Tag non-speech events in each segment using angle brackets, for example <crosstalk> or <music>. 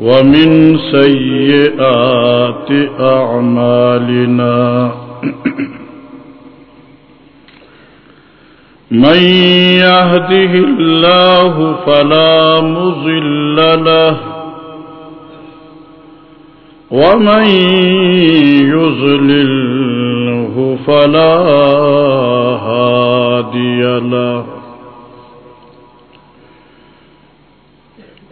ومن سيئات أعمالنا. <clears throat> من يهده الله فلا مضل له. ومن يضلله فلا هادي له.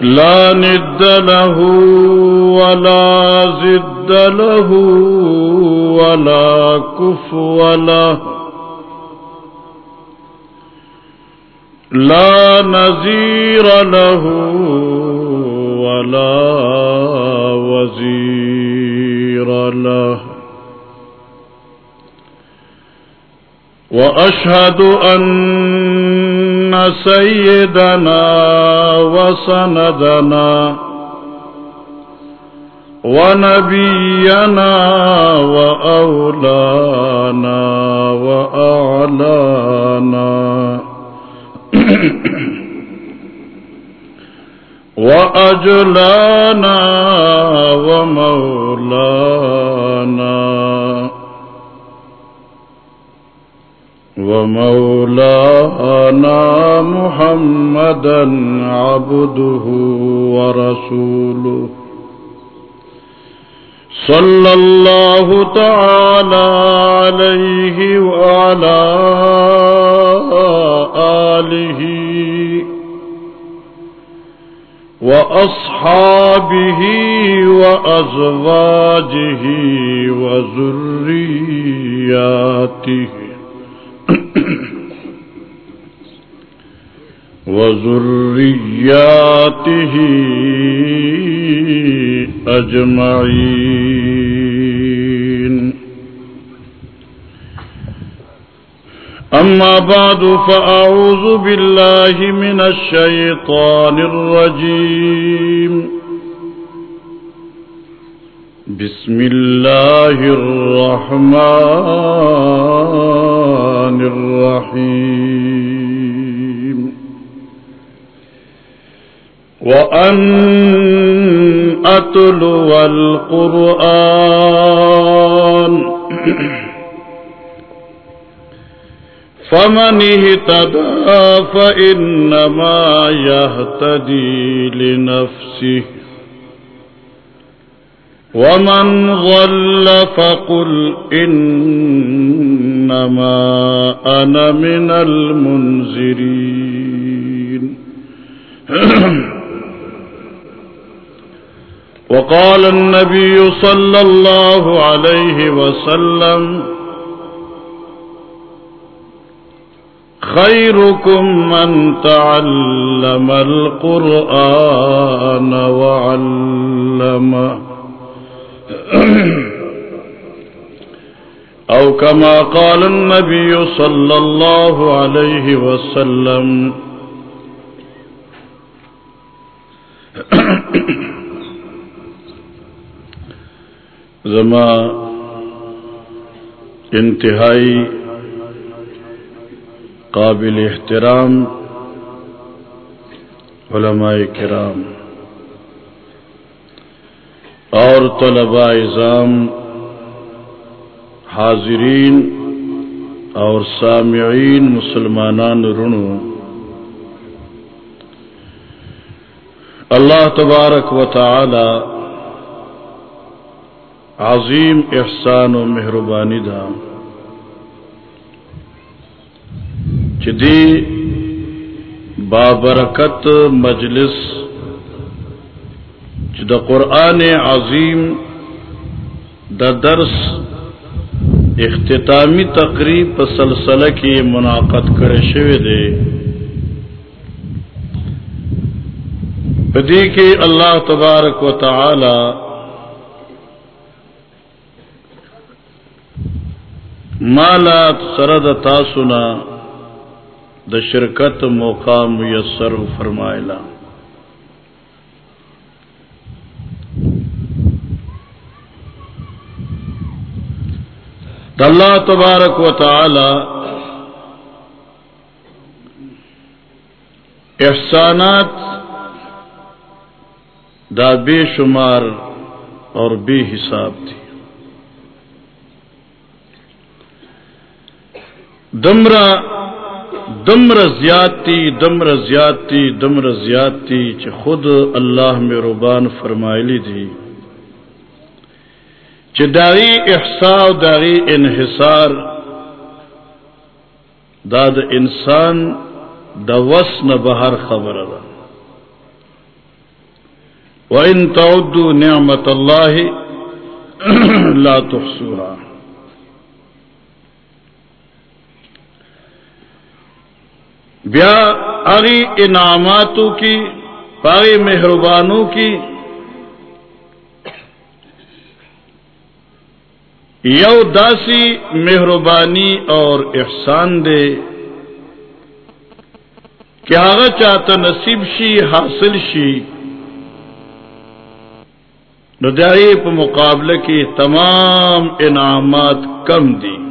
لا ند له ولا زد له ولا كفو له. لا نزير له ولا وزير له. وأشهد أن سيدنا وسندنا ونبينا وأولانا وأعلانا وأجلانا ومولانا ومولانا محمدا عبده ورسوله. صلى الله تعالى عليه وعلى آله وأصحابه وأزواجه وذرياته. وذرياته أجمعين. أما بعد فأعوذ بالله من الشيطان الرجيم. بسم الله الرحمن الرحيم. وأن أتلو القرآن فمن اهتدى فإنما يهتدي لنفسه ومن ضل فقل إنما أنا من المنذرين <clears throat> وقال النبي صلى الله عليه وسلم، خيركم من تعلم القرآن وعلمه أو كما قال النبي صلى الله عليه وسلم زما انتہائی قابل احترام علماء کرام اور طلباء اظام حاضرین اور سامعین مسلمانان رنو اللہ تبارک و تعالی عظیم احسان و مہربانی دام۔ چدی بابرکت مجلس چد قرآن عظیم دا درس اختتامی تقریب سلسلہ کی منعقد کرے شوے دے۔ بدی کے اللہ تبارک و تعالی مالات سرد تاسنا، د شرکت موقع میسر فرمائلا اللہ تبارک و تعالی احسانات دا بے شمار اور بے حساب تھی۔ دمرا دمر زیادتی دمر زیادتی دمر زیادتی چ خود اللہ میں ربان فرمائلی تھی چداری احسا داری انحصار داد انسان د وس نہ بہر خبر وَإِن تَعُدُّوا نِعْمَةَ اللَّهِ <clears throat> لَا تُحْصُوهَا. بیا اگی انعاماتوں کی پاری مہربانوں کی، یو داسی مہربانی اور احسان دے کیا چاہتا نصیب شی، حاصل شی۔ ندائی مقابلے کی تمام انعامات کم دی۔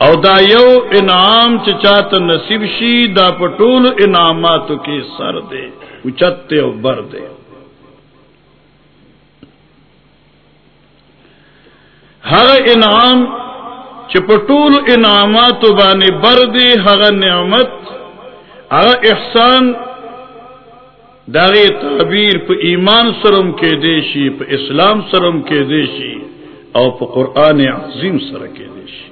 او دا یو انعام چاہتا نصیب شی دا پٹول انعامات کی سر دے اچتے او بر دے ہر انعام چپٹول انعامات بانے بر دے ہر نعمت ہر احسان داغے تعبیر پہ ایمان سرم کے دیشی پہ اسلام سرم کے دیشی اور پہ قرآن عظیم سر کے دیشی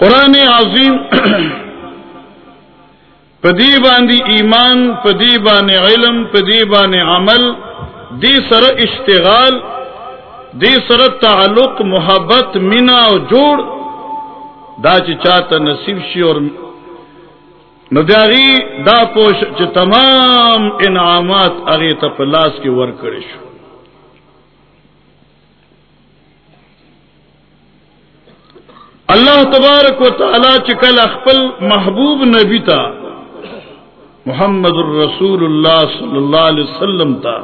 قرآن عظیم پدی باندی ایمان، پدی بان علم، پدی بان عمل، دی سر اشتغال، دی سر تعلق، محبت، مینا اور جوڑ، دا چاہتا نصیب شی اور نداری دا پوش چ تمام انعامات اگے تپلاس کی ور کرے شو. اللہ تبارک و تعالی چکل اخپل محبوب نبی تا، محمد الرسول اللہ صلی اللہ علیہ وسلم تا۔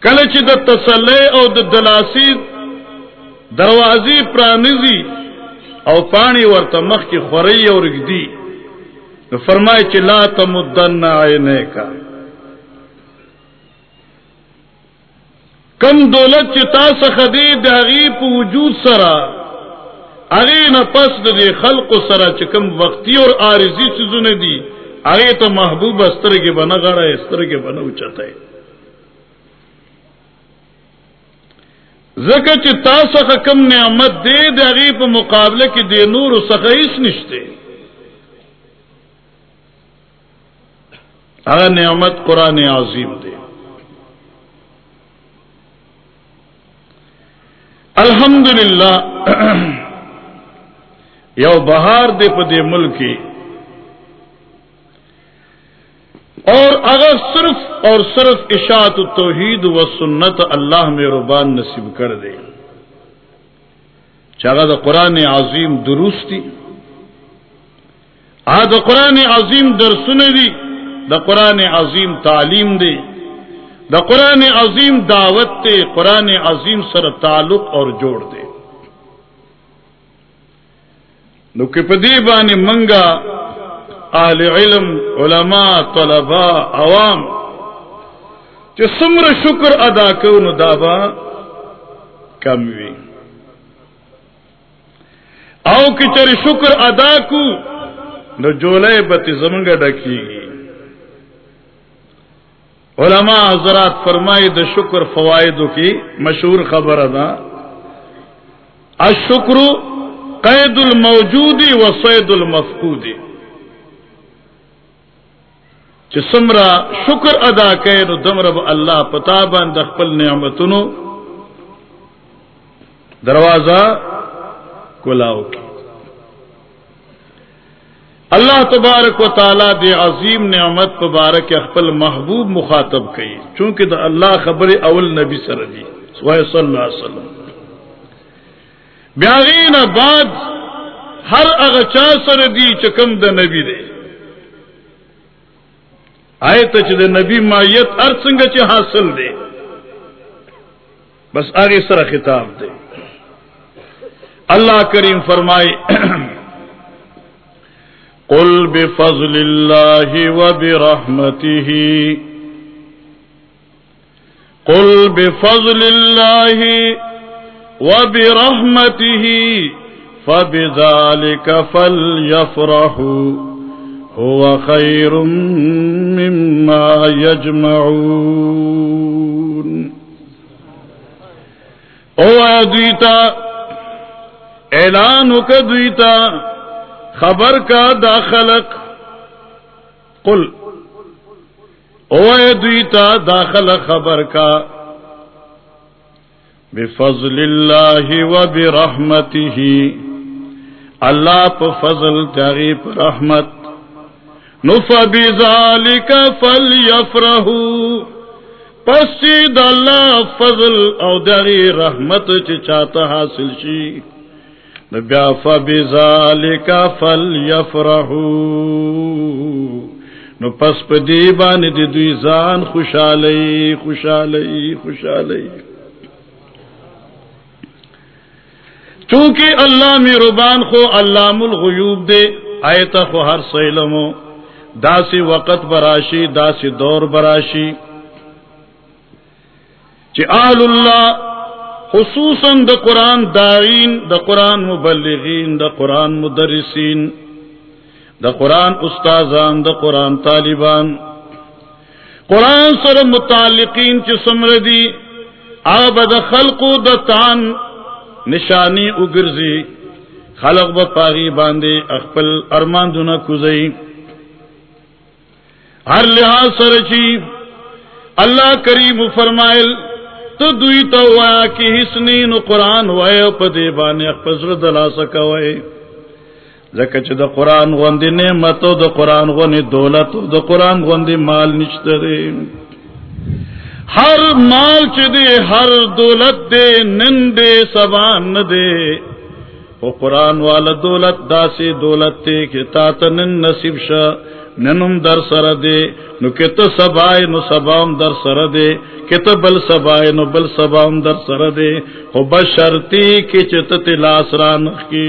کل چ د تسلی او د دلاسی دروازی پرانیزی او پانی ورته مخ کی خورئی او رگدی۔ نو فرمای چې لا تمدن عینه کا کم دولت چې تاسو خدی داغي په وجود سره اگے نہ پس دے خلق سرا چکم وقتی اور آرزی چیزوں نے دی آگے تو محبوب استر کے بنا گڑا استر کے بنا اچتا ہے زکه چې تاسو کم نعمت دے د هغه په مقابله کې د نور څخه هیڅ نشته. هغه نعمت قران عظیم دی. الحمدللہ <clears throat> یو بہار دے پدے ملکی. اور اگر صرف اور صرف اشاعت توحید و سنت اللہ میں ربان نصیب کر دے. چاہا دا قرآن عظیم درستی آ دا قرآن عظیم در سن دی، دا قرآن عظیم تعلیم دے دا قرآن عظیم دعوت تے قرآن عظیم سر تعلق اور جوڑ دے. نو کہ پدی بانی منگا اہل علم علماء طلباء عوام کہ سمر شکر ادا کو نو دابا کم وی او کہ چر شکر ادا کو نو جولے بتی زمنگا ڈکی گی علماء حضرات فرمائی د شکر فوائد کی مشہور خبر ادا اشکر قید الموجودی و سید المفقودی۔ چسمرا شکر ادا کہ دمرب اللہ پتا بند خپل نعمتنو دروازہ کلاو کی۔ اللہ تبارک و تعالیٰ دے عظیم نعمت مبارک اخبل محبوب مخاطب کئی چونکہ دا اللہ خبر اول نبی سر دی، صلی اللہ علیہ وسلم۔ بیاغین بعد ہر اغچا سر دی چکم دا نبی دے آئے تچ دا نبی مائیت ہر سنگ چ حاصل دے بس آگے سر خطاب دے اللہ کریم فرمائی <clears throat> قل بفضل الله وبرحمته. قل بفضل الله وبرحمته فبذلك فليفرحوا هو خير مما يجمعون او ادویتا اعلان کدویتا خبر کا داخلق قل، او دویتا داخل خبر کا بفضل اللہ و برحمته اللہ پا فضل تاغی رحمت. نفا بذالک فلیفرہو پس چید اللہ فضل او داغی رحمت چی چاہتا حاصل شی بیا فبذالک فلیفرحوا نو پس په دی باندې د دوی ځان خوشالۍ خوشالۍ خوشالۍ چونکہ اللہ می ربان خو علام الغیوب دے، آیت خو ہر سیلمو۔ داسی وقت براشی، داسی دور براشی۔ چی آل اللہ، خصوصاً د قرآن دارین د قرآن مبلغین د قرآن مدرسین د قرآن استاذان د قرآن طالبان۔ قرآن سر متعلقین چ سمردی آب د خلق د تان نشانی اگرزی، خلق ب پاغی باندے اخپل ارمان دنا کزئی ہر لحاظ سر چی اللہ کریم فرمائل، تو دوی تو وایا کی حسنی نو قرآن وای په دی باندې خپل دلا سکوي زکه چې د قرآن غوندې نعمت او د قرآن غوندې دولت او د قرآن غوندې مال نشته دی هر مال چې دی هر دولت دی نن دی سبان نه دی او قرآن والا دولت داسې دولت ته کې تا ته نصیب شه ننم در سره دی نو کته سبای نو سبام در سره دی کته بل سبای نو بل سبام در سره دی خو بشرتی کی چت تلاس ران کی۔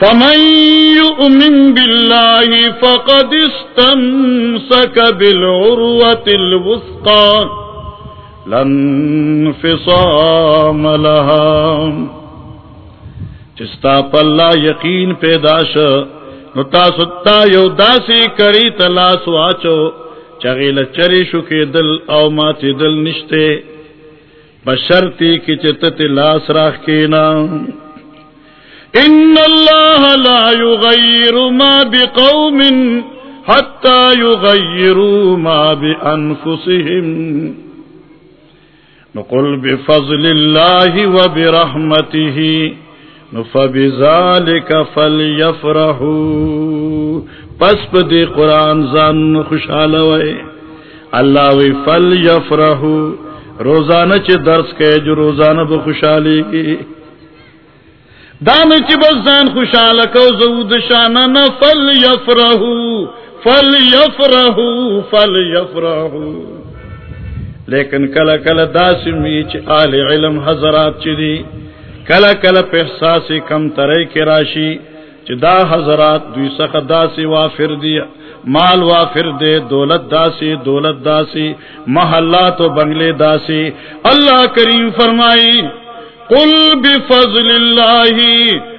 فمن يؤمن بالله فقد استمسك بالعروة الوثقى لن فصام لها چستا پلا یقین پیداش نو تاسو تا یو داسی کری تلاس واچو چغیل چری شو کې دل او ماتی دل نشته بشرتی کی چتت لاس راخ کینا ان الله لا يغير ما بقوم حتى يغيروا ما بانفسهم نقول بفضل الله وبرحمته. فبذلك فليفرحوا. پس په دې قران ځان خوشاله وای الله وی فليفرحوا. روزانه چې درس کوي جو روزانه به خوشحالي کی. دام چې بس ځان خوشاله کو زود شانه نه فليفرحوا فل یفرہو فل یفرہو لیکن کل کل داسمی چ آل علم حضرات چی دی۔ کل کل پحساس کم ترے کے راشی۔ چی دا حضرات دوی سخ داسی وافر دی۔ مال وافر دے، دولت داسی دولت داسی۔ محلات و بنگلے داسی۔ اللہ کریم فرمائی قل بفضل اللہ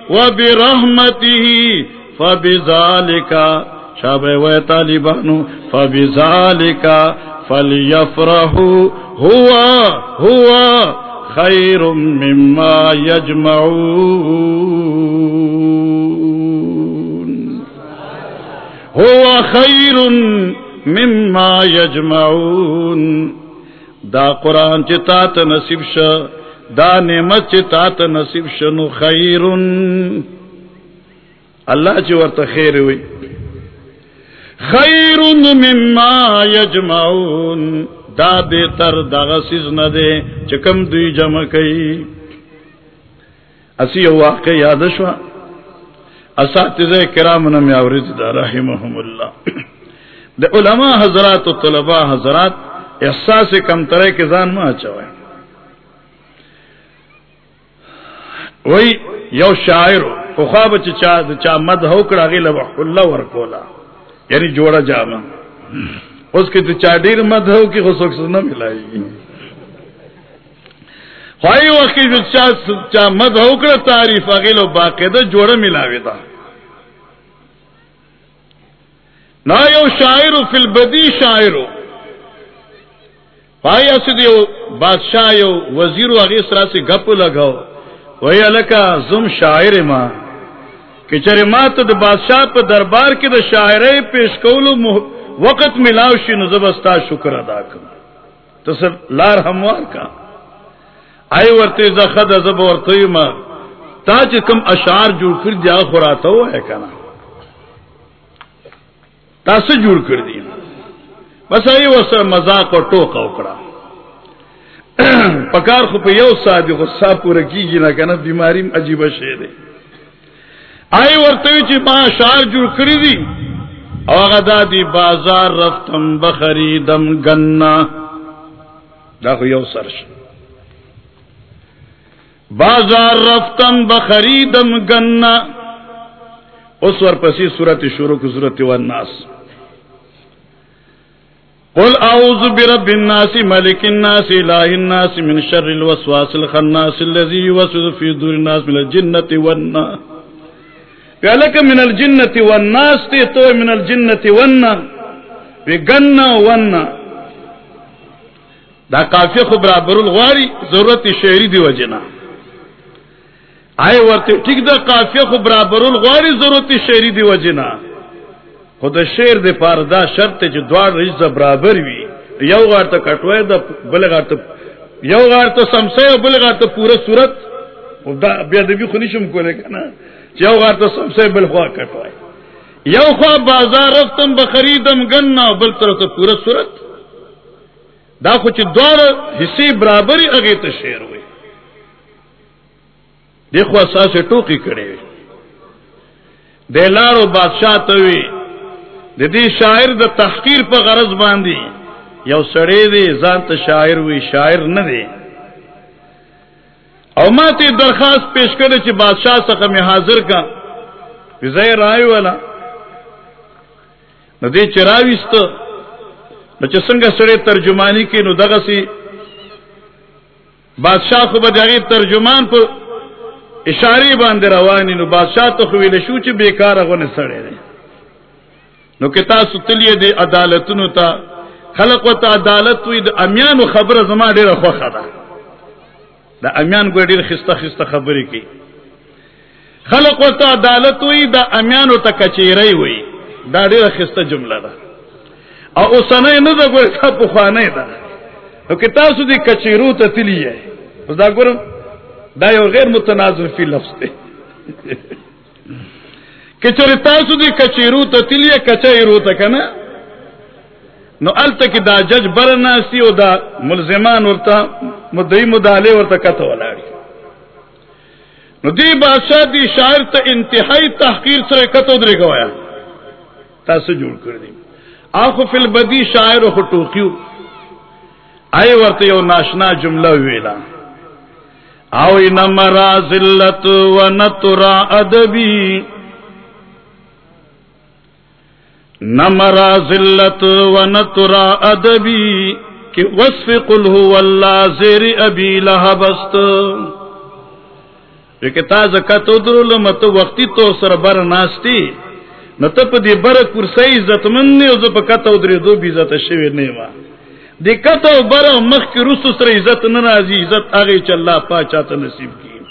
و برحمتی فبذالکا شاب و طالبانو فبذالکا فلیفرحو ہوا ہوا خیر مما یجمعون ہوا خیر مما یجمعون دا قرآن چتا نصیب ش دا نعمت چتا نصیب شنو خیر اللہ چی ورت خیر ہوئی. خیر مما یجمعون. دا بہتر داغ سیز نہ دے چکم دوی جمع کئی. اسی یہ واقع یاد شوا. اساتذہ کرام نمی آورید دا رحمهم اللہ. دا علماء حضرات و طلباء حضرات احساس کم ترے کے زان ما چوئے. وہی یو شاعر کو خواب چا چا مد ہو کڑا غی لبا اللہ ورکولا یعنی جوڑا جاما اس کی تو چاڈیر مد ہو کہ خسوک سے نہ ملائی گی خواہی وقت جو چا, چا مد ہو کر تعریف اگیل و باقاعدہ جوڑا ملاوی دا نا یو شاعر فی البدی شاعر. خواہی اسی دیو بادشاہ یو وزیر و اگی سرا سے گپ لگاو وہی الکا زم شاعر ماں کہ چرے ماں تو بادشاہ پہ دربار کی دا شاعر پیش کولو وقت ملاوشی نو زبستا شکر ادا کر تو سر لار ہموار کا۔ آئی ورتے زخد زب ورتے ما، تا چ کم اشعار جوڑ کر دیا خوراتا ہوا ہے کنا۔ تا سے جوڑ کر دی بس آئی وہ سر مذاق اور ٹوکا اکڑا۔ <clears throat> پکار خو پہ یو سادی غصہ پورا کی گی نہ کنا بیماری عجیب شیر ہے آئی ورتے چی ما اشعار جوڑ کری دی اوغدا دی، بازار رفتم، بخریدم گنا دا خو یو سرش بازار رفتم، بخریدم گنا اس ور پسی صورت شروع کی صورت والناس قل اعوذ برب الناس ملك الناس اله الناس من شر الوسواس الخناس الذي يوسوس في صدور الناس من الجنة والناس پیالک من الجنت والناس تو من الجنت وننا وی گننا دا کافی خو برابر الغواری، ضرورت شعری دی وجنا آئے ورتے، ٹھیک دا کافی خو برابر الغواری، ضرورت شعری دی وجنا خود شعر دے پار دا شرط چ دوار رجز برابر وی یو غار تا کٹوئے دا بل غار تا یو غار تا سمسے بل غار تا پورا صورت. دا بیا دبی خونیشم کولے کنا یو غار تو سب سے بل خواہ کٹوائے یو خواہ بازار رفتم، بخریدم گننا بل طرف تو پورا صورت. دا خو کچھ دور حصے برابری اگے تو شیر ہوئے دیکھو سا سے ٹوکی کڑے دے لارو بادشاہ توی دی شاعر د تحقیر پر غرض باندھی یو سڑے دے زانت شاعر ہوئی شاعر نہ دے او ما تی درخواست پیش کرے چی بادشاہ سکا میں حاضر کا وزای رائے والا نو دے چراویست نو چی سنگا سڑے ترجمانی کی نو دغا سی بادشاہ کو بداغی ترجمان پر اشاری باندے روانی نو بادشاہ تو خوی لشو چی بیکار اغن سڑے دے نو کتا ستلیے دے عدالتنو تا خلق و تا عدالت وی دا امیانو خبر زمان دیر خوخا دا دا امیان کو ډیر خسته خسته خبرې کی خلق ورته عدالت وی دا امیان ته کچېری وی دا ډیر خسته جمله ده. او اوسنه نه دا ګور تا په خوانه ده. او که تاسو دې کچېرو ته تلی یې دا ګورم، دا یو غیر متنازع فی لفظ ده <laughs> کچری تاسو دې کچېرو ته تلی کچېرو ته کنه؟ نو الته کې دا جج برناسی او دا ملزمان ورته مدعی مداله ورته کته ولاړی نو دی بادشاہ دی شاعر ته انتہائی تحقیر سره کته درې گوایا تاسو جوړ کړی دي اخو فل بدی شاعر خو ټوکیو آی ورته یو ناشنا جمله ویلا او انما ذلت ونترا ادبی. نمرا ذلت ونترا ادبی کہ وصف قل هو اللہ زیر ابی لہبست کہ تا زکات درول مت وقتی تو سر بر ناستی نو ته په دې بر کرسی عزت من نه او په کته درې دو بي عزت شوی نه ما دې کته بر مخ کې رسو سره عزت نه راځي عزت هغه چې الله پاک چاته نصیب کړي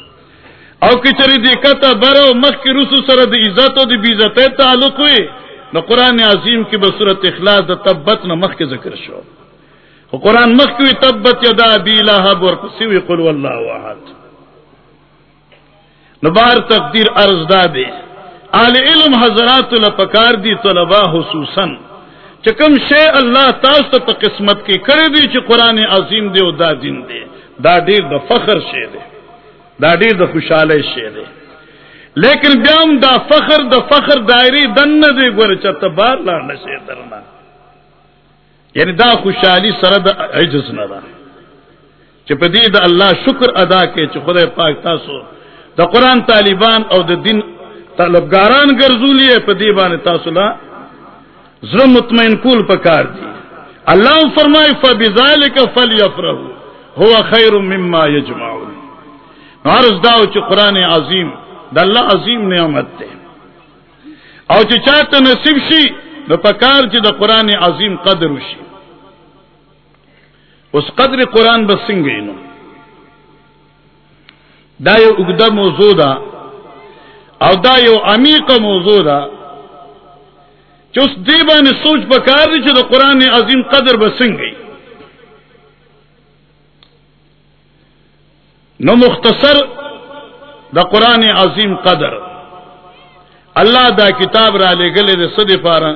او کچری دې کته بر مخ کې رسو سره د عزت او د بي عزت تعلق وي نو قران عظیم کې به سورۃ اخلاص د تبت نه مخ کې ذکر شو. خو قران مخ کې تبت یدا ابي لهب ورپسې وی قل والله احد نو بار تقدیر ارز دادے آل علم حضرات لپکار دی طلبا خصوصا. چکم شے اللہ تاست پا قسمت کی کرے دی چی قرآن عظیم دے او دا دین دے. دا دیر دا فخر شے دے. دا دیر دا خوشحالے شے دے. لیکن بیام دا فخر دا فخر دائری دن دے گور چتا بار لا نشے درنا یعنی دا خوشحالی سره دا عجز نہ دا چې په دې شکر ادا کې چې خدای پاک تاسو د قران طالبان او د دین طلبګاران ګرځولې په دې باندې تاسو لا زړه مطمئن کول پکار دي. الله فرمای فبذالک فلیفرحوا، هو خیر مما یجمعون. عرض داو چې قران عظیم د الله عظیم نعمت ده او چې چاته نصیب شي نو پکار چې د قران عظیم قدر وشي اوس قدر قران بسنګ نو۔ دا یو وګدا موضوع ده او دا یو عمیقه موضوع ده چې اوس دی باندې سوچ پکار دي چې د قران عظیم قدر بسنګي نو مختصر د قران عظیم قدر. الله دا کتاب را لګلې د سدي پاره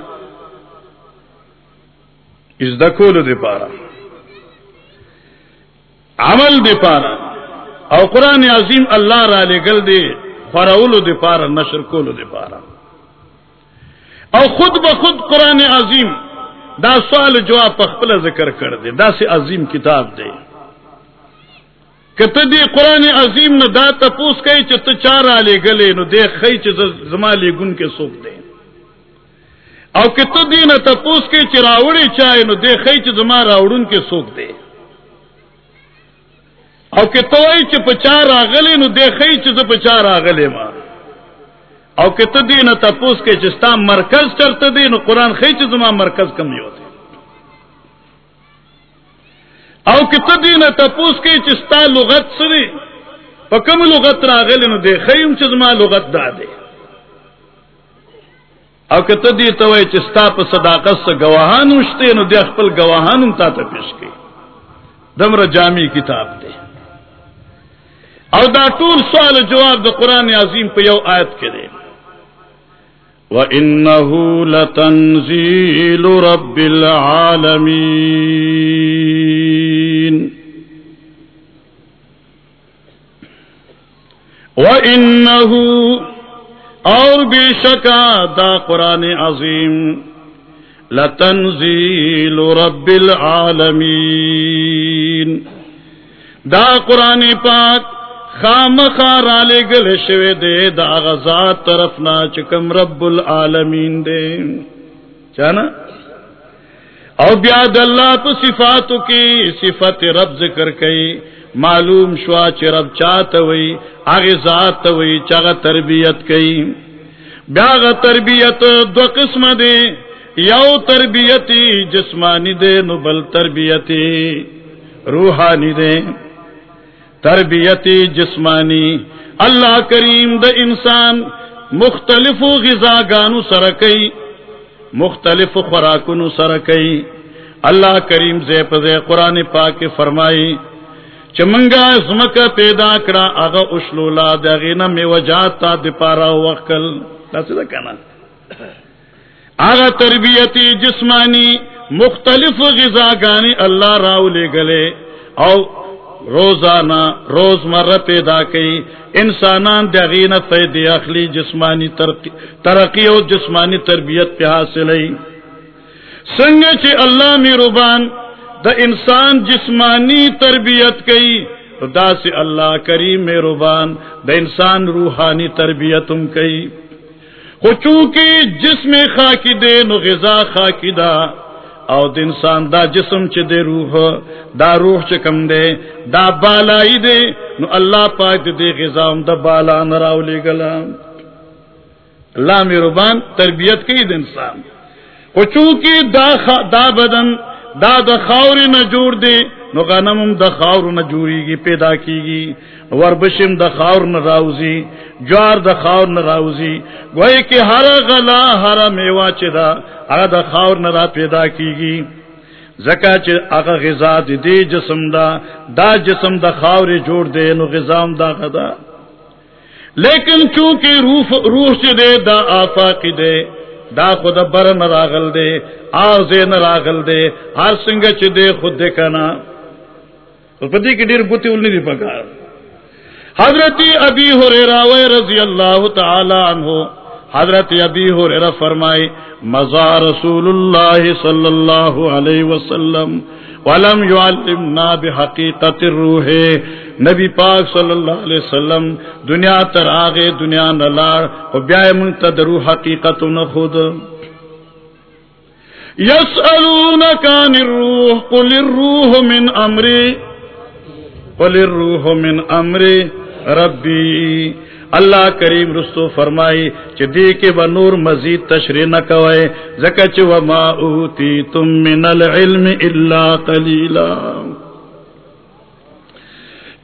از د کولو دی پاره عمل دی پاره او قران عظیم الله را لګل دی خراولو دی پاره نشر کولو دی پاره او خود به خود قران عظیم دا سوال جواب په ذکر کړ دی دا سي عظیم کتاب دی کته دی قران عظیم نه دا تپوس کوي چې ته چار علی غلې نو دی خی چې زما لګون کې سوق دی. او کته دی نه تپوس کوي چې راوړي چای، نو دی خی چې زما راوړون کې سوق دی. او کته وای چې په چار راغلې، نو دی خی چې زه په چار راغلې ما او کته دی نه تپوس کوي چې ستا مرکز چرته دی، نو قران خی چې زما مرکز کم یو دی. او کته دینه تپوس کې چې ستا لغت سره په کوم لغت راغلی نو دی خیم چې زما لغت داده او کته دی ته وای چې ستا په صداقت سره گواهان وشته نو دی خپل گواهان هم تا ته پیش کړي دمر جامع کتاب دی. او دا ټول سوال جواب د قران عظیم په یو آیت کې دی. وَإِنَّهُ لَتَنزِيلُ رَبِّ الْعَالَمِينَ وَإِنَّهُ اور بے شکا دا قرآن عظیم لتنزیل رب العالمین دا قرآن پاک خام خار آلے گل شوے دے، دا غزات طرف نا چکم رب العالمین دے۔ چانا؟ او بیاد اللہ پا صفاتو کی صفت رب ذکر کئی، معلوم شوا چې رب چاته وي هغه ذات وي چې هغه تربيت کوي بیا هغه تربيت دو قسم دي یو تربيتي جسمانی دي نو بل تربيتي روحاني دي تربيتي جسمانی الله کریم د انسان مختلفو غذاګانو سره کوي مختلف خوراکونو سره کوي الله کریم زې په قرآن پاک فرمایي چې منګه پیدا کړه هغه اوشلولا دغه نه میوجات تا د دا کنه هغه تربیتی جسمانی مختلف غذاګانی الله راولې غلې او روزانہ روز مرہ پیدا کی انسانان دغین فید اخلی جسمانی ترقی اور جسمانی تربیت پہ حاصل سنگ چ اللہ می روبان دا انسان جسمانی تربیت کی دا سے اللہ کریم میں دا انسان روحانی تربیت کئی۔ چونکہ جسم خاکی دے نو غذا خاکی دا۔ او د انسان دا جسم چ دے روح، دا روح چ کم دے دا بالائی دے نو اللہ پاک دے غذا دا بالا نراولی گلا اللہ میربان تربیت کی د انسان. او چونکہ دا دا بدن، دا دا خاور نہ جوڑ دے نو غنم دا خاور نہ جوڑی گی پیدا کی گی وربشم دا خاور نہ راوزی جوار دا خاور نہ راوزی. گوئی کہ ہر غلا ہر میوا چدا اگر دا خاور نہ را پیدا کی گی زکا چ اگر غذا دی, دی جسم دا دا جسم دا خاور جوڑ دے نو غذا دا غدا لیکن چونکہ روح روح سے دے دا آفاق دے دا خود بر نہ راغل دے آز نہ راغل دے ہر سنگ چ دے خود دے کنا پتی کی ڈیر بوتی ول نہیں پکار. حضرت ابی ہو رضی اللہ تعالی عنہ، حضرت ابی ہو فرمائے، مزا رسول اللہ صلی اللہ علیہ وسلم، ولم يعلمنا بحقیقت الروح، نبی پاک صلی اللہ علیہ وسلم، دنیا تر آگے، دنیا نلار، و بیائے منتد روح حقیقت نخود یسألونک عن الروح، قل الروح من امری، قل الروح من امری ربی، اللہ کریم رستو فرمائی چ دی کے بنور مزید تشریح نہ کوئے زکچ وما اوتی تم من العلم الا قلیلا.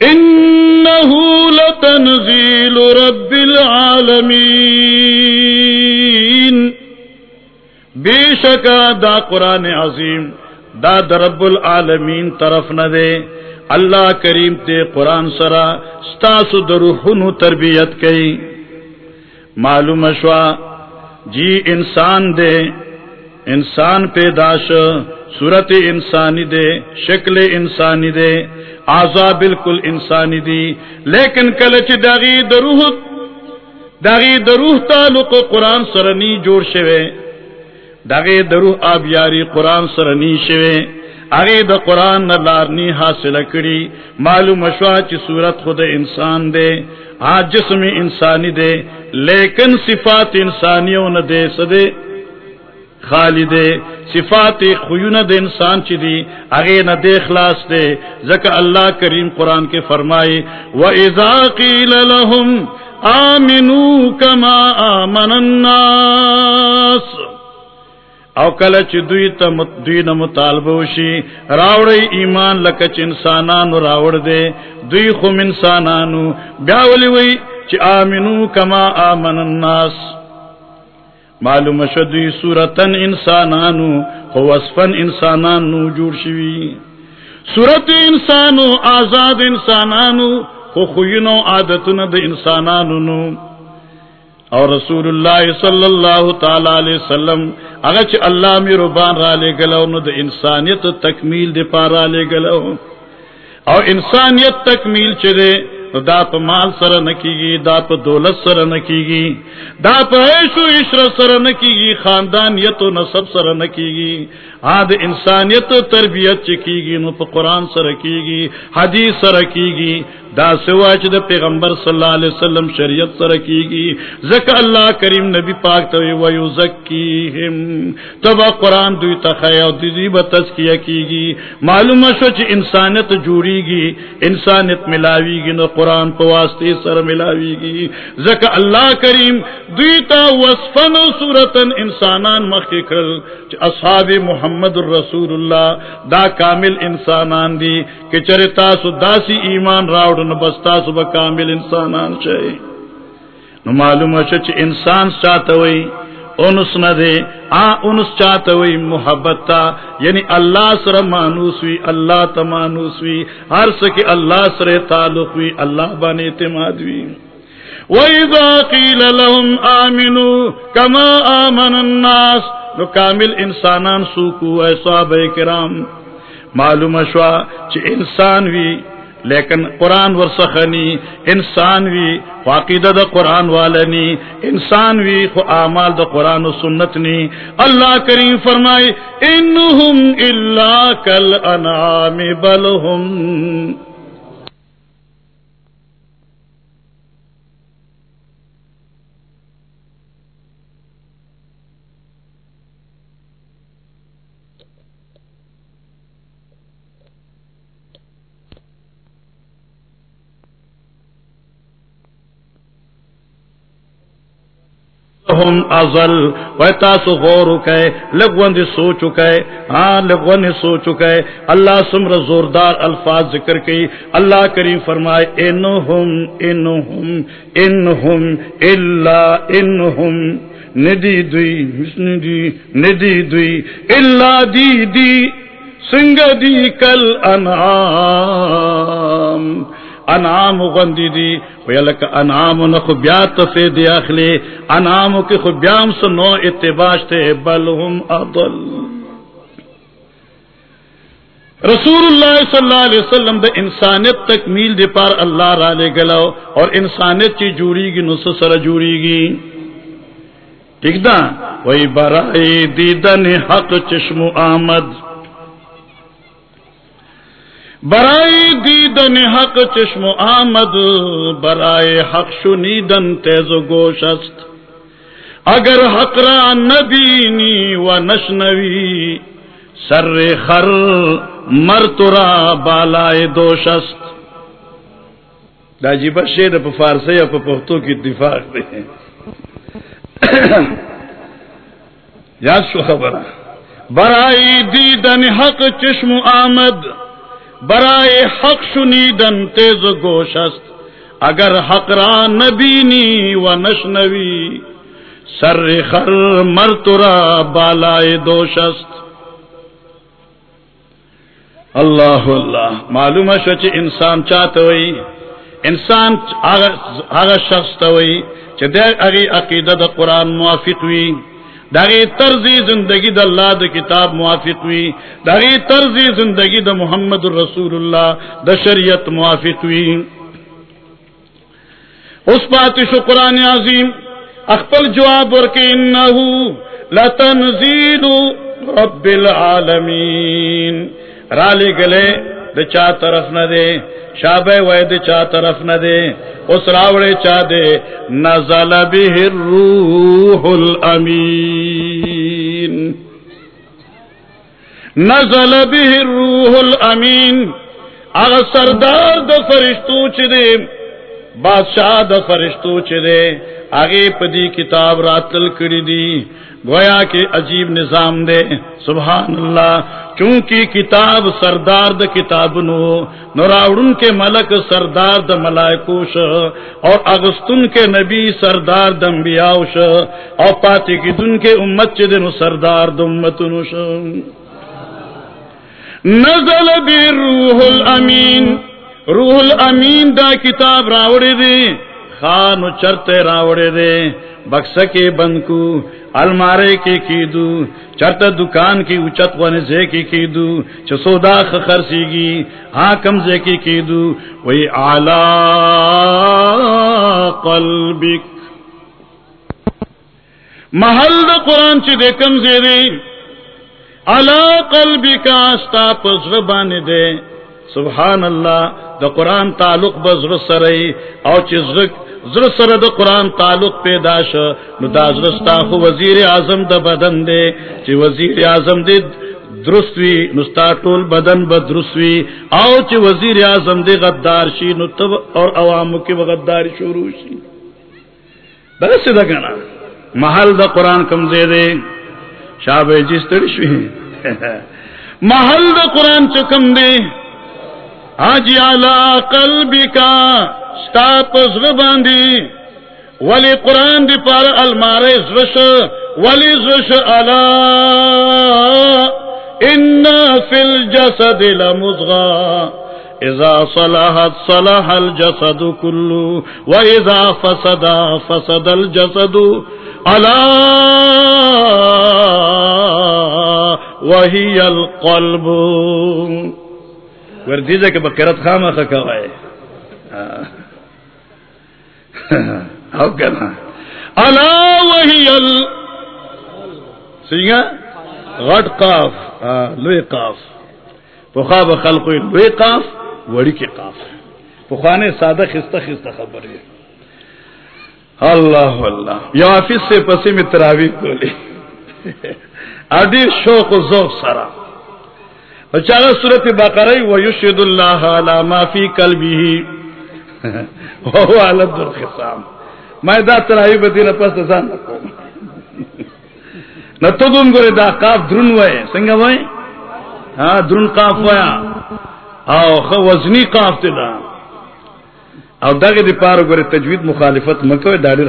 انه لتنزيل رب العالمین. بے شکا دا قرآن عظیم، دا درب العالمین طرف نہ دے اللہ کریم تے قرآن سرا ستاسو دروحنو تربیت کئی۔ معلوم شوا جی انسان دے، انسان پیداش صورت انسانی دے، شکل انسانی دے آزا بالکل انسانی دی۔ لیکن کلچ داغی دروح داغی دروح تعلق قرآن سرنی جوڑ شوے۔ داغی دروح آبیاری قرآن سرنی شوے۔ اگے دا قرآن نہ لارنی حاصل کری معلوم شوا چی صورت خود انسان دے آ جسم انسانی دے لیکن صفات انسانیوں نہ دے سدے خالی دے صفات خیون دے انسان چی دی اگے نہ دے خلاص دے زکا اللہ کریم قرآن کے فرمائی وَإِذَا قِيلَ لَهُمْ آمِنُوا كَمَا آمَنَ النَّاسِ. او کلچ دوی تا دوی نا مطالبه وشی راوڑی ایمان لکچ انسانانو راوڑ دے دوی خم انسانانو. بیاولی وی چی آمنو کما آمن الناس. معلوم شدوی صورتن انسانانو، خو وصفن انسانانو جوڑ شوی صورت انسانو، آزاد انسانانو، خو خوینو عادتن د انسانانو نو. اور رسول اللہ صلی اللہ تعالی علیہ وسلم، اگر اللہ می ربان را لے گلو، نو د انسانیت تکمیل دے پارا لے گلو۔ اور انسانیت تکمیل چدے دا پا مال سر نکیگی دا پا دولت سر نکیگی دا پا عیش و عشر سر نکیگی خاندانیت و نصب سر نکیگی آد انسانیت و تربیت چکیگی نو پا قرآن سر کیگی حدیث سر کیگی دا سوا چ د پیغمبر صلی اللہ علیہ وسلم شریعت سر کیگی زک اللہ کریم نبی پاک تو و یزکیہم تب قرآن دوی تخیا او دی به تزکیہ کیگی معلوم شو چ انسانیت جوڑی گی. انسانیت ملاوی گی نو قرآن په واسطه سره ملاویږي ځکه الله کریم دوی ته وصفن صورتن انسانان مخکې کړل چې اصحاب محمد رسول الله دا کامل انسانان دي چې چرتا سو داسي ایمان راوړ نو بس کامل انسانان شئ. نو معلومه شو چې انسان چاته وي انس نہ دے آ، انس چاہتا ہوئی محبت تا یعنی اللہ سر مانوس ہوئی اللہ تمانوس ہوئی ہر سکی اللہ سر تعلق ہوئی اللہ بان اعتماد ہوئی وَإِذَا قِيلَ لَهُمْ آمِنُوا كَمَا آمَنَ النَّاسِ، نو کامل انسانان سوکو، اے صحابہ کرام. معلوم شوا چھ انسان وی لیکن قرآن ورسخنی، انسان وی واقعہ دا قرآن والنی، انسان وی خو اعمال دا قرآن و سنت نی اللہ کریم فرمائے، انہم اللہ کل انعام بلہم ہم ازل و تاسو غور کے لگون دی سو چکے ہاں لگون سو چکے اللہ سمر زوردار الفاظ ذکر کی اللہ کریم فرمائے، انہم انہم انہم، الا انہم۔ ندی دوی ندی ندی دوی الا دی دی، سنگ دی کل انعام۔ انعام غندی دی. ویلک انعام نخو بیا تفید اخلی. انعامو کی خو بیام سنو اتباش تے بل اضل. رسول اللہ صلی اللہ علیہ وسلم دا انسانیت تکمیل دی پار اللہ را لے گلو اور انسانیت چی جوڑی گی نس سر جوڑی گی ٹھیک دا؟ وہی برائی دیدن حق چشم آمد. برائے دیدن حق چشم آمد برائے حق شنیدن تیز و گوشست. اگر حق را نبینی و نشنوی سر خر مرترا بالائے دوشست. دا جی بشیر پا فارسی پا پختو کی اتفاق دے یاد شو خبر برائی دیدن حق چشم آمد برائے حق شنیدن تیز گوشست، اگر حق را نبینی و نشنوی، سر خر مرترا بالائے دوشست۔ اللہ اللہ، معلوم ہے انسان چاہتے ہوئی، انسان آغا شخص ہوئی چھ اگی عقیدت قرآن موافق ہوئی۔ داغی طرزی زندگی دا اللہ دا کتاب موافق ہوئی، داغی طرزی زندگی دا محمد رسول اللہ دا شریعت موافق ہوئی۔ اس بات قرآن عظیم، اخپل جواب ورکی انہو لتنزیل رب العالمین۔ رالی گلے دا چا طرف نہ دے شابہ وید چا طرف نہ دے، اس راوڑے چا دے، نزل به الروح الامین۔ نزل به الروح الامین۔ اغا سردار دا فرشتو چی دے، بادشاہ دا فرشتو چی دے۔ آگے پدی کتاب راتل کری دی۔ گویا کے عجیب نظام دے۔ سبحان اللہ چونکہ کتاب سردار د کتاب نو نوراوڑن کے ملک سردار د ملائکوش اور اگستن کے نبی سردار دمبیاوش اور پاتی کی دن کے امت چدن سردار دمتنوش نزل بی روح الامین روح الامین دا کتاب راوڑے دے خان چرتے راوڑے دے بکس کے بند کو، المارے کے کی کیدو چرت دکان کی اچت ونزے کی کیدو چسودا خر سی گی ہاں کمزے کی کیدو، وہی آلہ قلبک۔ محل دا قرآن چی دے کمزے دے الا قلبی کا استا پزر بانے دے۔ سبحان اللہ، دا قرآن تعلق بزر سرئی او چی زر سر دا قرآن تعلق پیدا شو. نو دا زرستا خو وزیر اعظم دا بدن دے چی وزیر اعظم دے درستوی نستا ټول بدن بدرسوی او چې وزیر اعظم دے غدار شي نو تب اور عوامو کې غداری شروع شي بس دا کنا، محل دا قرآن کم دے دے شابه جستر شوی. <laughs> محل دا قرآن چکم دے. آج علا قلبی کا ستا پزر باندی ولی قرآن دی پار المار زرش، ولی زرش علا. ان فی الجسد لمزغا. اذا صلحت صلح الجسد كله واذا فسد فسد الجسد الا وهي القلب. ور دیجه که بقیرت خامه خکوائے او کنا الا وهي ال سنگا غټ قاف لوی قاف۔ پخاب خلق لوی قاف وړي کې قاف پخوانه ساده خسته خسته خبره الله الله یا حافظ سے پسې می تراوی کولی <laughs> ادي شوق و ذوق سره چاغه سورته بقره و یشهد الله علی ما فی قلبه۔ <laughs> وهو على الخصام ما <laughs> دا تراوی پس ځان نکوم. نہ تو تم گورے دا درن وے سنگا وے ہاں درن ویا او خو وزنی تے دا. او گورے تجوید مخالفت مکو دا ډیر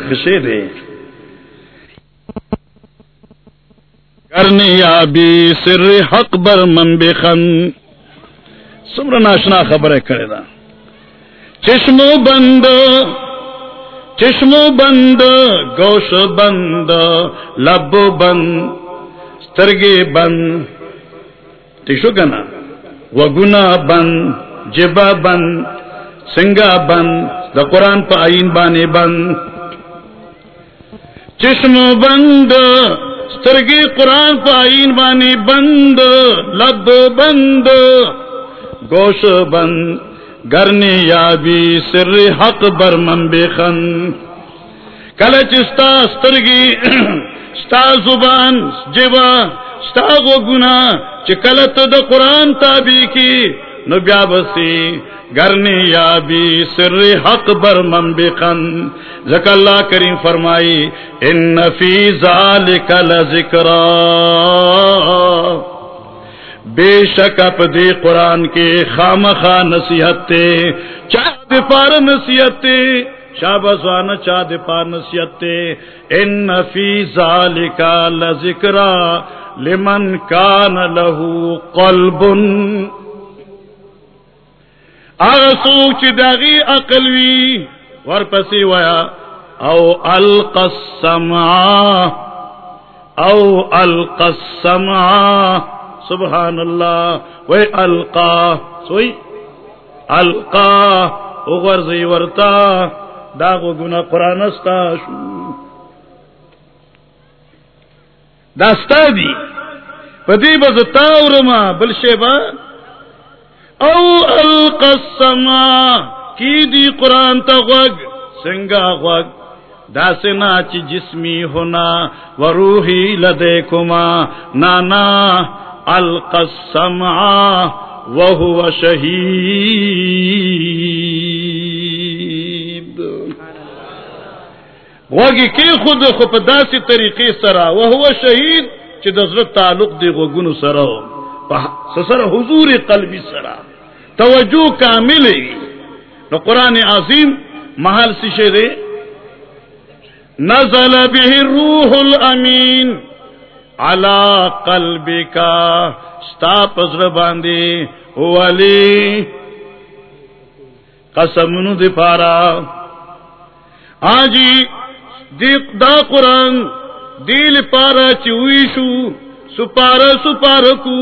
کرنی یا بی سر حق بر من بخن. سمر ناشنا خبر کرے دا. چشمو بند چشم بند، گوش بند، لب بند سترگی بند ٹھیک شو کنا وگنا بند جبا بند، سنگا بند، دا قرآن پا آئین بانے بند۔ چشم بند سترگی قرآن پا آئین بانے بند، لب بند، گوش بند گرنی یا بھی سر حق بر من بخن کل چستا سترگی، ستا زبان جبا ستا گو گنا چکلت د قرآن تابی کی۔ نو بیا بسی، گرنی یا بھی سر حق بر من بخن زک اللہ کریم فرمائی، ان فی ذالک لذکرہ بے شک اپ دے قرآن کے خام خا نصیحت چاہ پار نصیحت شاہ بزوان چاہ پار نصیحت ان فی ذالک لذکرا لمن کان لہو قلب اغا سوچ داغی اقلوی ورپسی ویا، او القسمع او القسمع سبحان اللہ وہ القا، سوئی؟ القا اغور زی ورتا داغو گنا قرآن استا شو. داستا دی. پدی بز تاورما بل شیبا او القسما کی دی قرآن تا غوگ؟ سنگا غوگ. داسنا چی جسمی ہونا، و روحی لدے کما، نانا القسمع وهو شهید وگی کی خود خو په داسې طریقې سره وهو شهید چې د زړه تعلق دی غوګونو سره په سره؟ حضور قلبي سره. توجه کامل نو قران عظیم محل څه دی؟ نزل به الروح الامین علا قلبی کا ستا پزر باندی، ولی قسمنو دی پارا۔ آجی، دی دا قرآن دیل پارا چویشو سپارا سپارا کو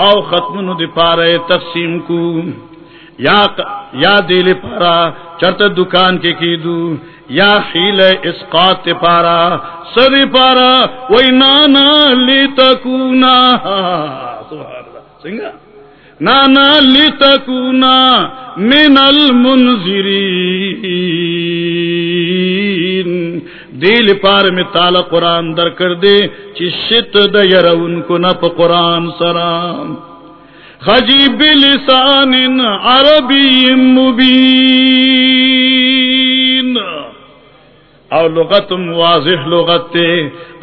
او ختمنو دی پارا تقسیم کو۔ یا یا دیل پارا چرت دکان کے کی دو یا حیل اسقاط پارا سر پارا، وی نانا لی تکونا سنگا نانا لی تکونا من المنذرین۔ دیل پار میں تالا قرآن در کر دے، چی شت دا یرون کو نپ قرآن سرام خجی بلسان عربی مبین۔ او لغت واضح لغت تے،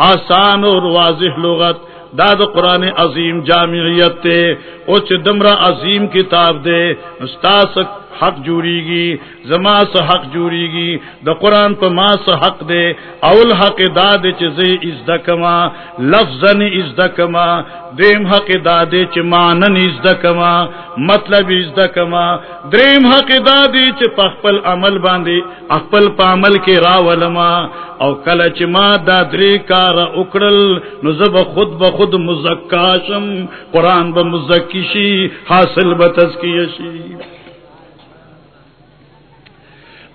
آسان اور واضح لغت داد قرآن عظیم جامعیت تے اچ دمرا عظیم کتاب دے استاد حق جوڑی گی زما سے حق جوڑی گی دا قرآن پہ ما سے حق دے، اول حق داد چزے از دکما لفظ از دکما دیم حق دادے چ مانن از دکما مطلب از دکما دریم حق دادے چ پخپل عمل باندے، اخپل پا عمل کے راولما او کل چ ما دا دری کار اکڑل نزب خود بخود مزکاشم قرآن ب حاصل بتزکیشی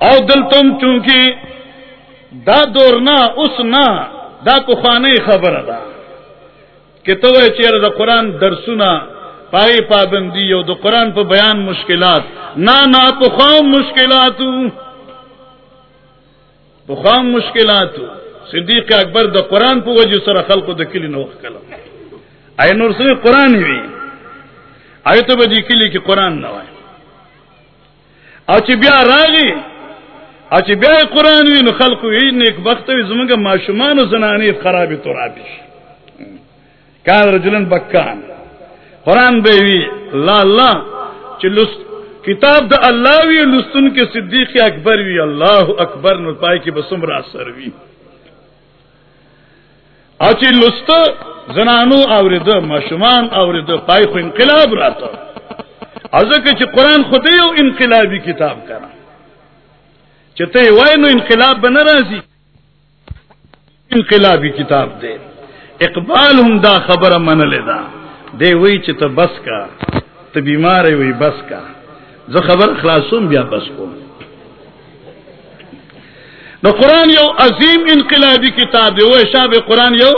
او دل تم چونکہ دا دور نہ اس نہ دا کو خبر دا۔ کہ تو چیر دا قرآن درسنا پائی پابندی او دا قرآن پہ بیان مشکلات۔ نہ نہ پخام مشکلات پخام مشکلات صدیق اکبر دا قرآن پہ وجہ سر خلق دا کلی نو کلم۔ آئی نور سے قرآن ہی آئی تو بدی کلی کی قرآن نہ آئے اچھی بیا راگی اچھی بیا قرآن وی نو خلق وی نیک بخت وی زمانگا معشومان و زنانی خرابی تو کان رجلن بکان. قرآن بے وی اللہ اللہ چی لست، کتاب دا اللہ وی لستن کے صدیق اکبر وی اللہ اکبر، نو پائی کی بسم را سر وی اچھی لست، زنانو آورد معشومان آورد پائی خو انقلاب راتا ازکه چې قران خدای یو انقلابی کتاب کړه چې ته وای نو انقلاب به ناراضي انقلابی کتاب دی. اقبال هم دا خبره منلې ده. دی وای چې ته بس کا ته بیمار ہے وي بس کا زه خبر خلاصوم بیا بس کوم. نو قران یو عظیم انقلابی کتاب دی. وای شابه قران یو؟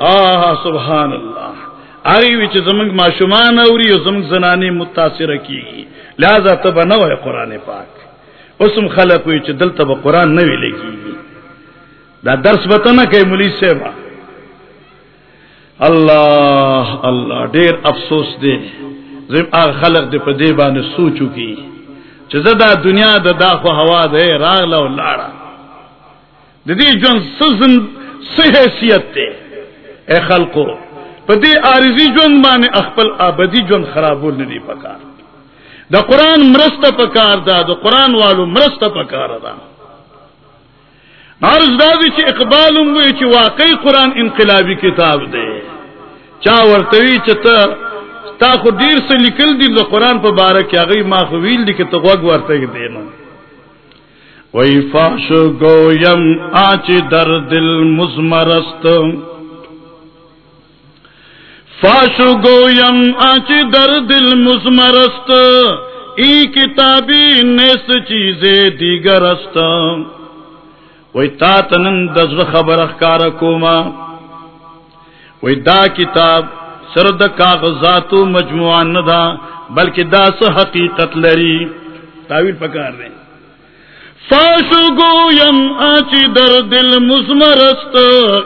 آه سبحان الله آئی وی چې زمنګ ماشومان اوري او زمنګ زنانه متاثر کیږي. لہذا ته به نه وای قران پاک. اوسم خلق وی چې دلته به قران نه ویل کیږي دا درس به نه کوي مولوی صاحب. الله الله ډیر افسوس دی زم هغه خلق دې په دې باندې سوچو کی. چې زدا دنیا د داخو هوا ده راغله او لاړه د دې جون سزن صحیحیت ته اے خلقو په دې عارضی ژوند باندې خپل ابدی ژوند خرابول نه پکار. د قران مرسته پکار ده د قران والو مرسته پکار ده. عرض دا دی چې اقبال وي چې واقعي قران انقلابی کتاب دی. چا ورتوي چې ته تا خو ډیر څه لیکل دي د قران په باره کې هغه ما خو ویل دي چې ته وګ ورته دی فاش گویم، آچ در دل مزمرست. فاشو گویم آچ در دل مزمرست، ای کتابی نیست چیزیں دیگر است وی تا تنن دزر خبر اخکار کوما۔ وی دا کتاب سرد کاغذاتو مجموعان ندا بلکہ دا سا حقیقت لری تاویل پکار دیں فاشو گویم آچی در دل مزمرست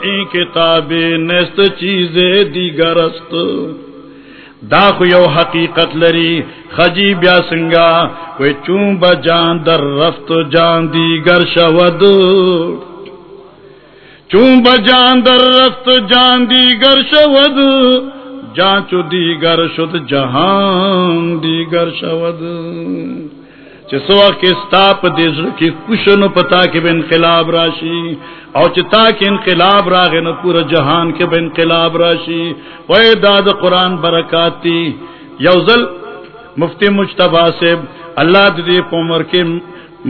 این کتاب نیست چیز دیگرست۔ دا خو یو حقیقت لری، خجی بیا سنگا کوئی چون با جان در رفت جان دیگر شود۔ چون با جان در رفت جان دیگر شود، جان چو دیگر شد، جهان دیگر شود۔ چې سو کې ستا په دې ځل پتا کې به انقلاب راشي او چې تا کې انقلاب راغی نو پورا جهان کې به انقلاب راشي وای دا د قران برکات دي مفتی مجتبی صاحب، الله دې په عمر کې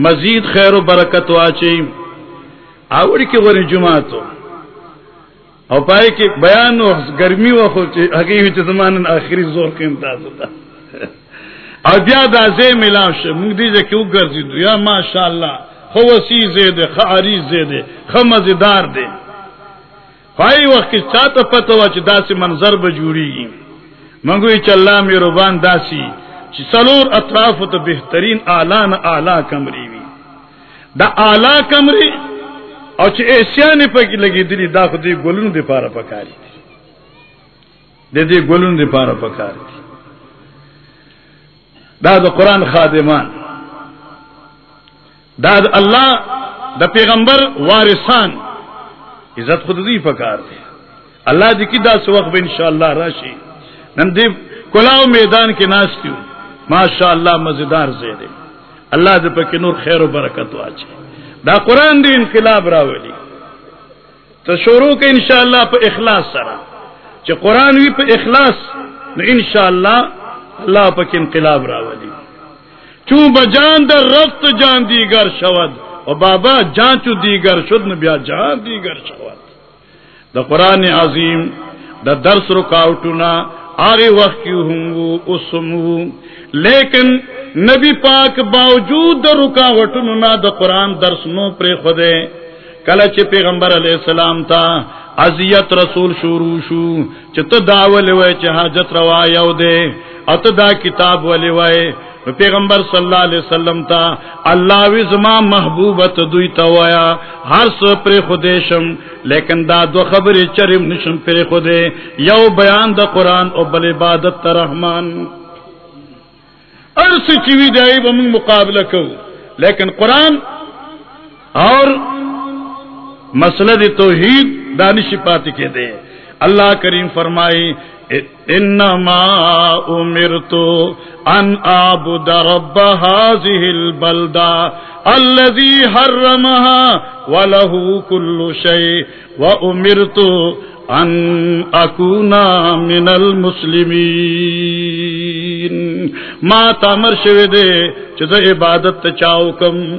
مزید خیر او برکت واچي اوړي کې ورې جمعه او پای کې بیان او ګرمي وخت چې هغه چې زمانن اخري زور کې امتیاز وتا <laughs> او بیا دا زی ملاو شد شه موږ دې ځکه وګرځیدو یا ماشاءالله، خو وسی زیده خاری زیده خمزدار دی پای وخت کې چاته پته و چې داسې منظر به جوړیږي موږ یې چې الله مې ربان داسي چې څلور اطراف ته بهترین اعلی نه اعلی کمرې وي. دا اعلی کمرې او چې ایسیانې پکې لګېدلې دا خو دې ګلونو د پاره پکاري دي. د دې ګلونو د پاره پکاري دي دا د خادمان دا پیغمبر وارثان. عزت خود دې پکار دي الله دې کی دا سو وخت ان شاء الله راشي. نن دې کلاو میدان کې ناس کیو ماشاء اللہ مزیدار زیدے اللہ دے پکی نور خیر و برکت واچے دا قرآن دی انقلاب راولی تو شروع کے انشاءاللہ پہ اخلاص سرا چ قرآن وی پہ اخلاص، نو انشاءاللہ اللہ پک انقلاب راولی چون بجان در رفت جان دیگر شود، و بابا جان چو دیگر شد بیا جان دیگر شود. دا قرآن عظیم، دا درس رکاوٹنا آگے وقت کی ہوں اسمو لیکن نبی پاک باوجود دا رکاوٹن دا قرآن درس نو پر خودے. کلچ پیغمبر علیہ السلام تا ازیت رسول شروع شو چت داول وے چ حاجت روا یو دے ات دا کتاب ولے پیغمبر صلی اللہ علیہ وسلم تا، اللہ وی زما محبوبت دوی تا ویا ہر سو پر خودیشم لیکن دا دو خبر چرم نشم پر خودے. یو بیان دا قرآن او بل عبادت تا رحمان. ارس چیوی دائی بمن مقابلہ کو لیکن قرآن اور مسئلہ دی توحید دانش پاتی کے دے۔ اللہ کریم فرمائی، انما امرت ان اعبد رب هذه البلدة الذي حرمها وله كل شيء، وامرت ان اكون من المسلمين. ما تامر شوی دے چیز عبادت چاو کم،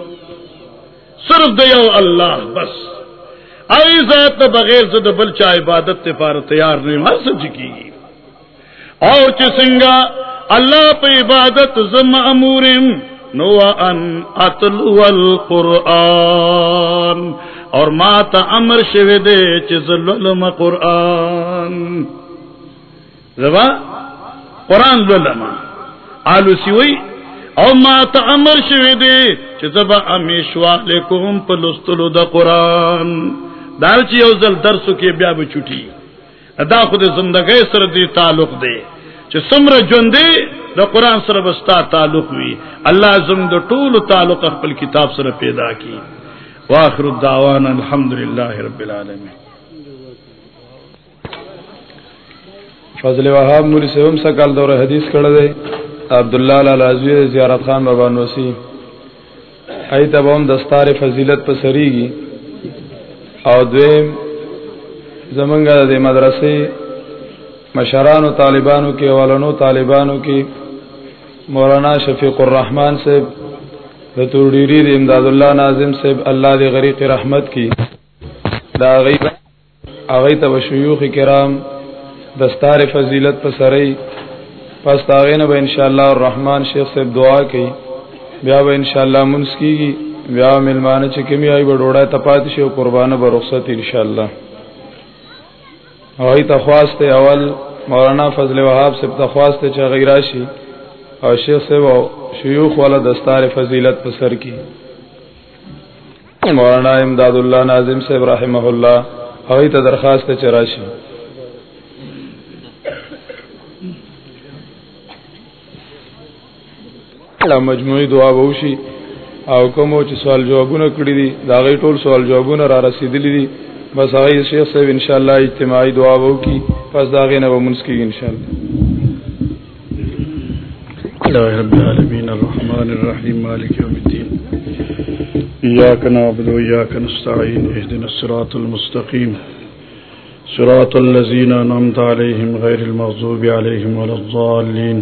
صرف دیو اللہ بس۔ آئی ذات بغیر سے بل چا عبادت پار تیار نہیں، ہر سب کی۔ اور چسنگا اللہ پہ عبادت زم امور نو ان اتلو القرآن۔ اور ماتا امر شو دے چزلم قرآن۔ زبا؟ قرآن للما آلو سیوئی او ماتا امر شو دے چزبا امیشوا لکم پلستلو دا قرآن۔ دار چی اوزل درسو کی بیا بچوٹی دا خود زندگی سر دی تعلق دے چې سمره ژوندې د قران سره بستا تعلق وي. الله زم د ټول تعلق خپل کتاب سره پیدا کی واخر الدعوانا الحمدلله رب العالمين فضل وهاب مولی سوم سکال دور حدیث کړه دی. عبد الله العزوی زیارت خان بابا نوسی. ایت بوم دستار فضیلت په سریږي او دویم زمونږ د مدرسې مشران و طالبانوں کے ولنو طالبانوں کی مولانا شفیق الرحمان سے رتوڑیری امداد اللہ ناظم سے اللہ دے غریق رحمت کی دا آغی تب شیوخ کرام دستار فضیلت پسرئی پس تاغین با انشاءاللہ الرحمن شیخ سے دعا کی بیا با انشاءاللہ منس کی گی بیا ملمان چکمی آئی با ڈوڑا تپاتی شیو قربان با رخصت انشاءاللہ وہی تخواست اول مولانا فضل وہاب سے تخواست چغیراشی اور شیخ سے وہ شیوخ والا دستار فضیلت پسر کی مولانا امداد اللہ ناظم سے ابراہیم اللہ وہی تو درخواست چراشی مجموعی دعا بوشی او کومو چې سوال جوابونه کړی دي دا غي ټول سوال جوابونه را رسیدلی دي. بس آئی شیخ صاحب انشاءاللہ اجتماعی دعا بہو کی پس داغی نبا منسکی انشاءاللہ اللہ رب العالمین الرحمن الرحیم، مالک یوم الدین. ایاک نعبد و ایاک نستعین اہدنا الصراط المستقیم. صراط الذین انعمت علیہم غیر المغضوب علیہم ولا الضالین.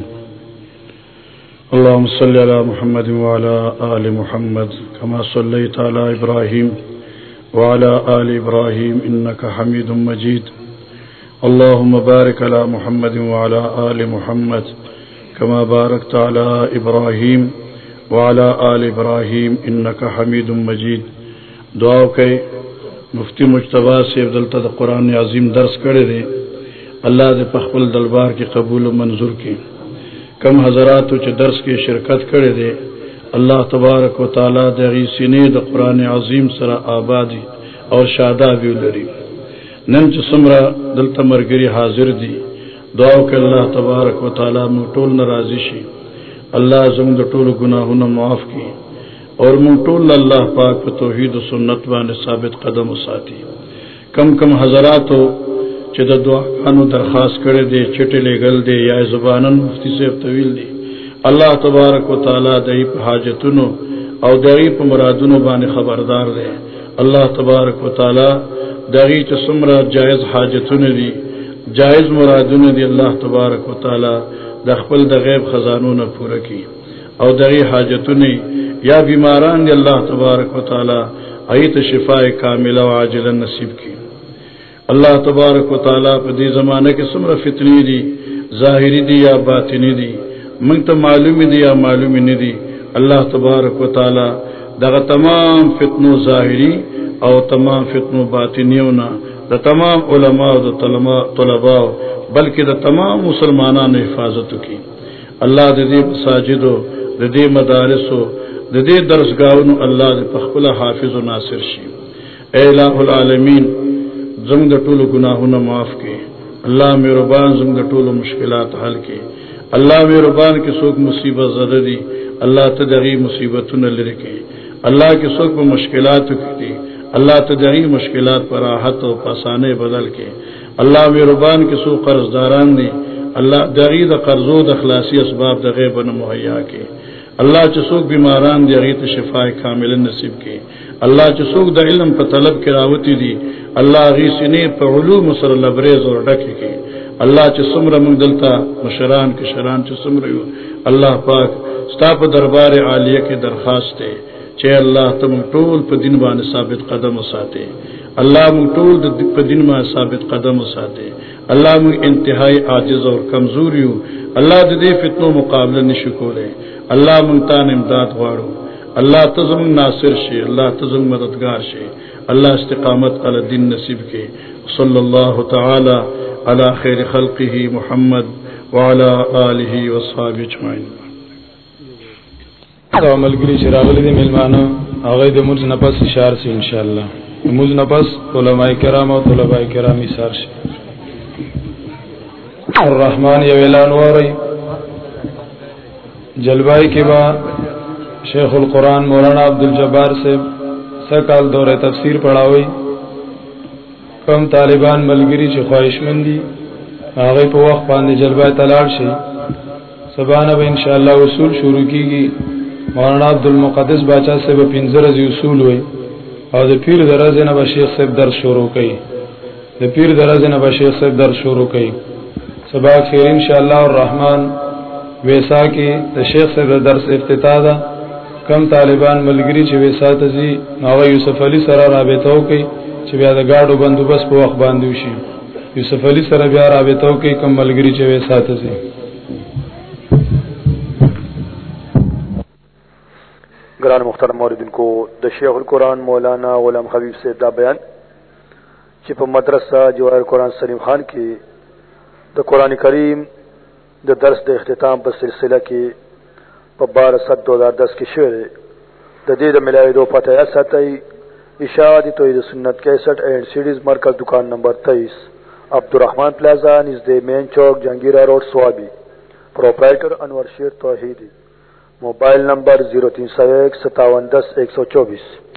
اللهم صل على محمد وعلى آل محمد كما صليت على إبراهيم وعلى آل إبراهيم إنك حميد مجيد. اللهم بارك على محمد وعلى آل محمد كما باركت على إبراهيم وعلى آل إبراهيم إنك حميد مجيد. دعاو کے مفتی مجتبہ سے عبدالتا قرآن عظیم درس کرے دے، اللہ دے پخبل دلبار کی قبول و منظور کی۔ کم حضرات چ درس کی شرکت کرے دے، اللہ تبارک و تعالیٰ دغی سینے د قرآن عظیم سرا آبادی اور شادہ بھی لری ننچ سمرا دل تمرگری حاضر دی۔ دعاو کہ اللہ تبارک و تعالیٰ من ٹول نرازی شی۔ اللہ زم د ٹول گناہ معاف کی۔ اور من ٹول اللہ پاک پہ توحید و سنت وان ثابت قدم و ساتھی کم کم حضرات ہو چد دعا کانو درخواست کرے دے چٹے لے گل دے یا زبانن مفتی سے طویل دی. الله تبارک وتعالى دای په حاجتونو او دای په مرادونو باندې خبردار دی. الله تبارک وتعالى دای چې څومره جایز حاجتونه دي، جایز مرادونه دي، الله تبارک وتعالى د خپل د غیب خزانونو پوره کړي. او دغه حاجتونه یا بیماران دی الله تبارک وتعالى ایت شفاء کامله او عاجله نصیب کړي. الله تبارک وتعالى په دې زمانه کې څومره فتنې دي ظاهری دي یا باطنی دي موږ ته معلوم دي یا معلوم نه دي الله تبارک وتعالى دغه تمام فتنو ظاهری او تمام فتنو باطنیونه د تمام علما او د طلبا بلکې د تمام مسلمانانو حفاظت وکړي الله د دې مساجد او د دې مدارس او د دې حافظ او ناصر شي اے الہ العالمین زموږ د ټولو ګناهونو معاف کړي. الله مهربان زموږ د ټولو مشکلات حل کړي. الله مهربان کې څوک مصیبت زده دي الله ته دغه مصیبتونه لري کړي. الله کې څوک په مشکلات پر راحت او پسانه بدل کړي. الله مهربان کې څوک قرضداران دي الله دغه د قرضو د خلاصي اسباب د غیب نه مهیا کړي. الله بیماران دي هغه ته شفای کامل نصیب کړي. الله چې څوک د علم په طلب کې راوتی دي الله غي سینې علوم سره لبريز اور ډکه کړي الله چې څومره موږ دلته مشران کې شران چې څومره یو۔ الله پاک ستا په دربار عالیه کې درخواست ده چې الله تم ټول په دین باندې ثابت قدم وساتي الله موږ ټول په دین باندې ثابت قدم وساتي الله موږ انتهائی عاجز او کمزور یو۔ الله د دې فتنو مقابله نشو کولای الله امداد غواړو الله تزم ناصر شي الله تزم مددگار شي الله استقامت علی دین نصیب کې صلی الله تعالی علی خیر خلقه محمد وعلى آله وصحبه اجمعين او ملګری چې راغلي دي ملمانه هغه د موږ نه پس اشاره سي ان شاء الله موږ نه پس علماء کرام او طلباء کرام اشاره شي الرحمن یو اعلان وری جلوای کې با شیخ القرآن مولانا عبدالجبار سے سکال دور تفسیر پڑھاوي کم طالبان ملګری چې خواهشمندي هغه په وخت باندې جلوای تلاړ شي سبانه به ان شاء الله اصول شروع کیږي مولانا عبدالمقدس باچا سے به پنځه ورځې اصول وي او د پیر درازه نه شیخ صاحب درس شروع کوي د پیر درازه نه شیخ صاحب درس شروع کوي سبا خیر ان شاء الله الرحمن۔ ویسا کې د شیخ صاحب درس افتتاح ده کم طالبان ملګری چې ویسا ته زی، نو یوسف علی سره رابطه وکي چې بیا د گاډو بندوبست په وخت باندې وشي. یوسف علی سره بیا رابطه وکي کم ملګری چې ویسا ته زی. گران مختار موردن کو د شیخ القرآن مولانا غلام حبیب سے دا بیان چې په مدرسه جواهر قرآن سلیم خان کې د قرآن کریم د درس د اختتام په سلسله کې په 12 7 2010 کې شوه د دې د ملایې دو پته یا ساتي اشاعتی توحید سنت 61 اینڈ سیڈیز مرکز دکان نمبر 23 عبدالرحمن پلازا نزد main chowk Jahangira road, Swabi. Proprietor انور شیر توحیدی۔ Mobile number 03015710124